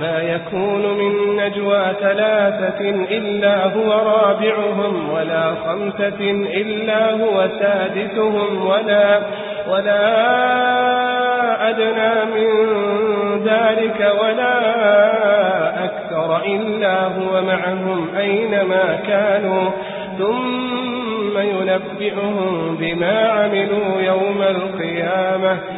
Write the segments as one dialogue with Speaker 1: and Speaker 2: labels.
Speaker 1: ما يكون من نجوى ثلاثة إلا هو رابعهم ولا خمسة إلا هو سادسهم ولا, ولا أدنى من ذلك ولا أكثر إلا هو معهم أينما كانوا. ثم ينبئهم بما عملوا يوم القيامة.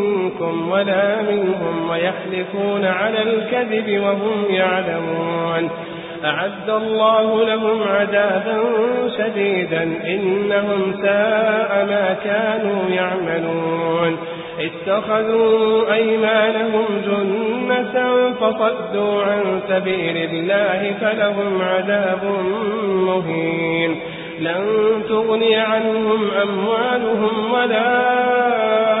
Speaker 1: منكم ولا منهم ويحلفون على الكذب وهم يعلمون. أعد الله لهم عذابا شديدا إنهم ساء ما كانوا يعملون. اتخذوا أيمانهم جنة فصدوا عن سبيل الله فلهم عذاب مهين. لن تغني عنهم أموالهم ولا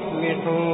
Speaker 1: ألا